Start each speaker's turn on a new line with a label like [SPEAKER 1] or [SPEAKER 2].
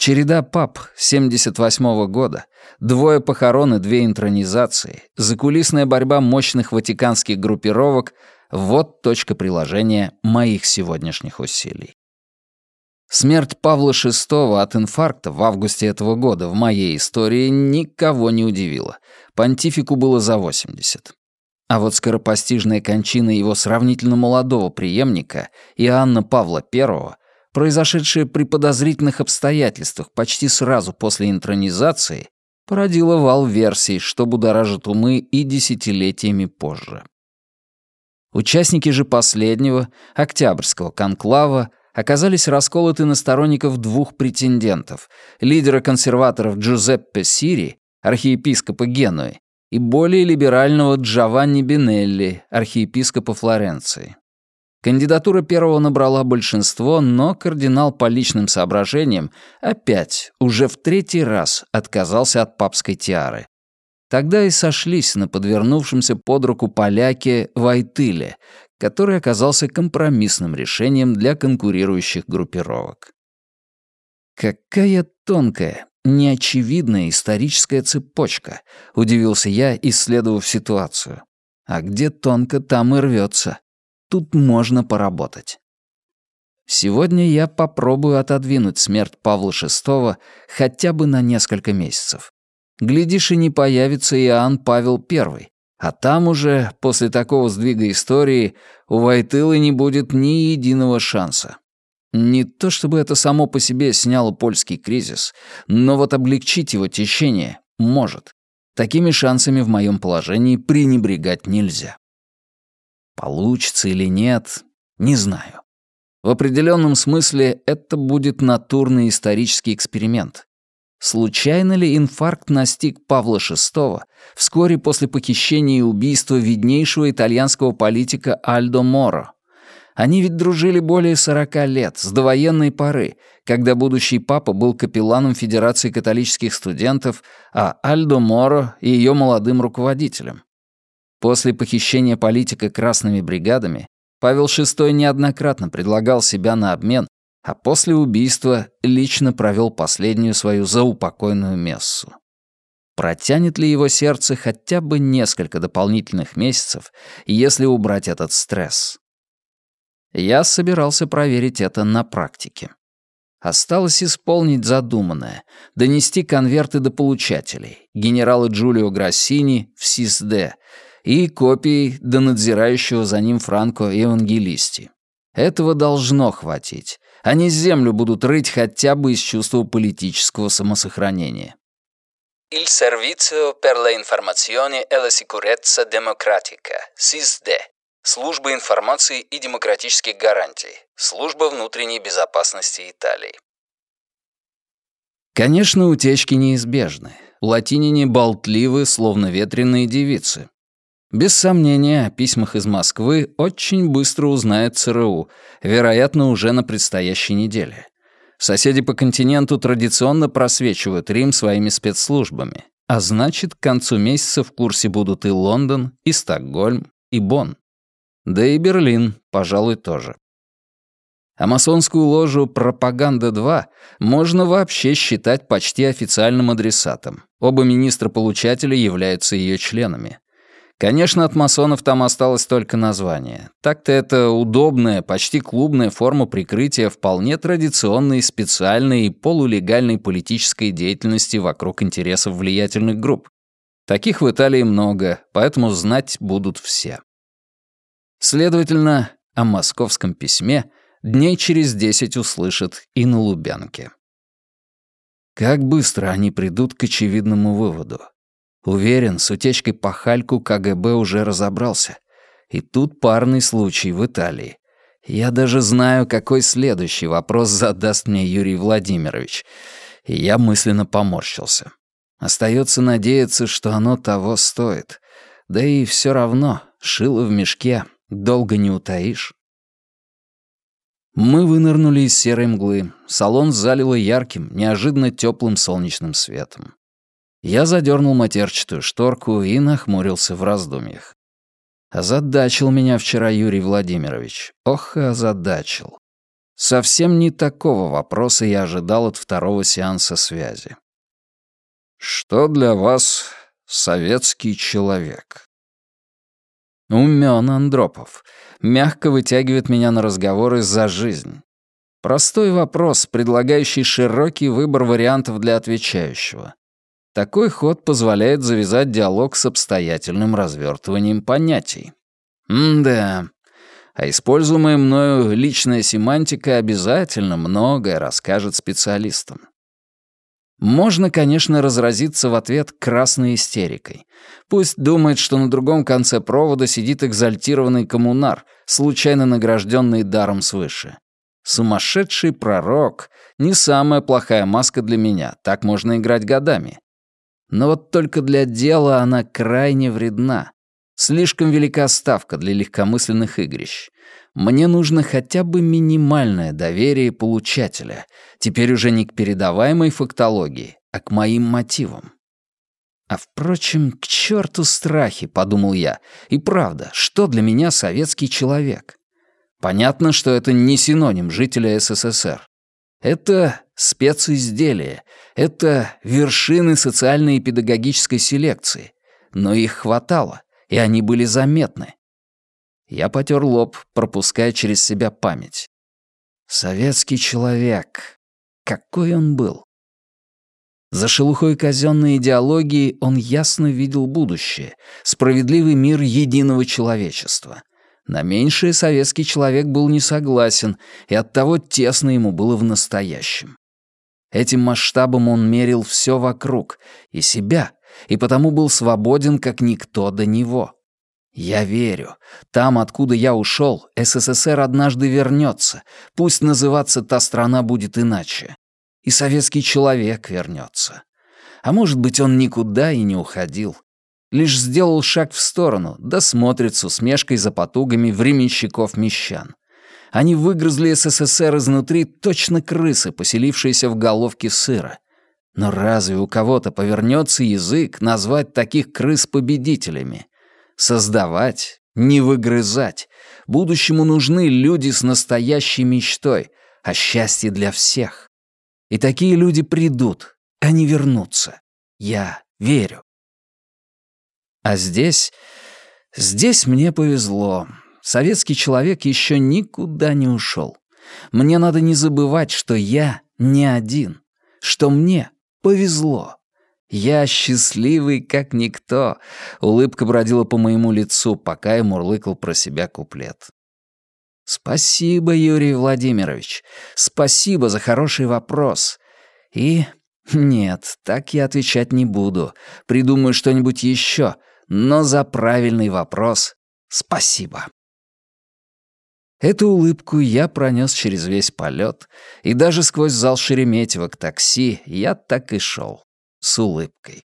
[SPEAKER 1] Череда пап 78-го года, двое похорон и две интронизации, закулисная борьба мощных ватиканских группировок — вот точка приложения моих сегодняшних усилий. Смерть Павла VI от инфаркта в августе этого года в моей истории никого не удивила. Понтифику было за 80. А вот скоропостижная кончина его сравнительно молодого преемника, Иоанна Павла I, произошедшая при подозрительных обстоятельствах почти сразу после интронизации, породила вал версий, что будоражит умы и десятилетиями позже. Участники же последнего, Октябрьского конклава, оказались расколоты на сторонников двух претендентов — лидера консерваторов Джузеппе Сири, архиепископа Генуи, и более либерального Джованни Бинелли, архиепископа Флоренции. Кандидатура первого набрала большинство, но кардинал по личным соображениям опять, уже в третий раз, отказался от папской тиары. Тогда и сошлись на подвернувшемся под руку поляке Вайтыле, который оказался компромиссным решением для конкурирующих группировок. Какая тонкая, неочевидная историческая цепочка, удивился я, исследовав ситуацию. А где тонко, там и рвется. Тут можно поработать. Сегодня я попробую отодвинуть смерть Павла VI хотя бы на несколько месяцев. Глядишь, и не появится Иоанн Павел I, а там уже, после такого сдвига истории, у Войтылы не будет ни единого шанса. Не то чтобы это само по себе сняло польский кризис, но вот облегчить его течение может. Такими шансами в моем положении пренебрегать нельзя. Получится или нет, не знаю. В определенном смысле это будет натурный исторический эксперимент. Случайно ли инфаркт настиг Павла VI вскоре после похищения и убийства виднейшего итальянского политика Альдо Моро? Они ведь дружили более 40 лет, с довоенной поры, когда будущий папа был капелланом Федерации католических студентов, а Альдо Моро — ее молодым руководителем. После похищения политика красными бригадами Павел VI неоднократно предлагал себя на обмен, а после убийства лично провел последнюю свою заупокойную мессу. Протянет ли его сердце хотя бы несколько дополнительных месяцев, если убрать этот стресс? Я собирался проверить это на практике. Осталось исполнить задуманное, донести конверты до получателей, генерала Джулио Грассини в СИСД, и копии до надзирающего за ним Франко Евангелисти. Этого должно хватить. Они землю будут рыть хотя бы из чувства политического самосохранения.
[SPEAKER 2] Il Servizio per le Informazioni e la Sicurezza Democratica, СИСД. Служба информации и демократических гарантий. Служба внутренней безопасности Италии.
[SPEAKER 1] Конечно, утечки неизбежны. Латинине болтливы, словно ветреные девицы. Без сомнения, о письмах из Москвы очень быстро узнает ЦРУ, вероятно, уже на предстоящей неделе. Соседи по континенту традиционно просвечивают Рим своими спецслужбами, а значит, к концу месяца в курсе будут и Лондон, и Стокгольм, и Бонн. Да и Берлин, пожалуй, тоже. А масонскую ложу «Пропаганда-2» можно вообще считать почти официальным адресатом. Оба министра-получателя являются ее членами. Конечно, от масонов там осталось только название. Так-то это удобная, почти клубная форма прикрытия вполне традиционной, специальной и полулегальной политической деятельности вокруг интересов влиятельных групп. Таких в Италии много, поэтому знать будут все. Следовательно, о московском письме дней через десять услышат и на Лубянке. Как быстро они придут к очевидному выводу. Уверен, с утечкой по Хальку КГБ уже разобрался. И тут парный случай в Италии. Я даже знаю, какой следующий вопрос задаст мне Юрий Владимирович. И я мысленно поморщился. Остается надеяться, что оно того стоит. Да и все равно, шило в мешке, долго не утаишь. Мы вынырнули из серой мглы. Салон залило ярким, неожиданно теплым солнечным светом. Я задернул матерчатую шторку и нахмурился в раздумьях. Озадачил меня вчера Юрий Владимирович. Ох, озадачил. Совсем не такого вопроса я ожидал от второго сеанса связи. «Что для вас советский человек?» Умён Андропов. Мягко вытягивает меня на разговоры за жизнь. Простой вопрос, предлагающий широкий выбор вариантов для отвечающего. Такой ход позволяет завязать диалог с обстоятельным развертыванием понятий. М-да, а используемая мною личная семантика обязательно многое расскажет специалистам. Можно, конечно, разразиться в ответ красной истерикой. Пусть думает, что на другом конце провода сидит экзальтированный коммунар, случайно награжденный даром свыше. Сумасшедший пророк — не самая плохая маска для меня, так можно играть годами. Но вот только для дела она крайне вредна. Слишком велика ставка для легкомысленных игрищ. Мне нужно хотя бы минимальное доверие получателя, теперь уже не к передаваемой фактологии, а к моим мотивам. А впрочем, к черту страхи, подумал я. И правда, что для меня советский человек? Понятно, что это не синоним жителя СССР. Это специзделия, это вершины социальной и педагогической селекции. Но их хватало и они были заметны. Я потер лоб, пропуская через себя память. Советский человек. Какой он был? За шелухой казенной идеологии он ясно видел будущее, справедливый мир единого человечества. На меньшее советский человек был не согласен, и оттого тесно ему было в настоящем. Этим масштабом он мерил все вокруг, и себя, и потому был свободен, как никто до него. Я верю, там, откуда я ушел, СССР однажды вернется, пусть называться та страна будет иначе. И советский человек вернется. А может быть, он никуда и не уходил. Лишь сделал шаг в сторону, да смотрит с усмешкой за потугами временщиков-мещан. Они выгрызли СССР изнутри точно крысы, поселившиеся в головке сыра — но разве у кого-то повернется язык назвать таких крыс победителями? Создавать, не выгрызать. Будущему нужны люди с настоящей мечтой, а счастье для всех. И такие люди придут, они вернутся. Я верю. А здесь... Здесь мне повезло. Советский человек еще никуда не ушел. Мне надо не забывать, что я не один, что мне Повезло. Я счастливый, как никто. Улыбка бродила по моему лицу, пока я мурлыкал про себя куплет. Спасибо, Юрий Владимирович. Спасибо за хороший вопрос. И нет, так я отвечать не буду. Придумаю что-нибудь еще, но за правильный вопрос спасибо. Эту улыбку я пронес через весь полет, и даже сквозь зал Шереметьево к такси я так и шел, с улыбкой.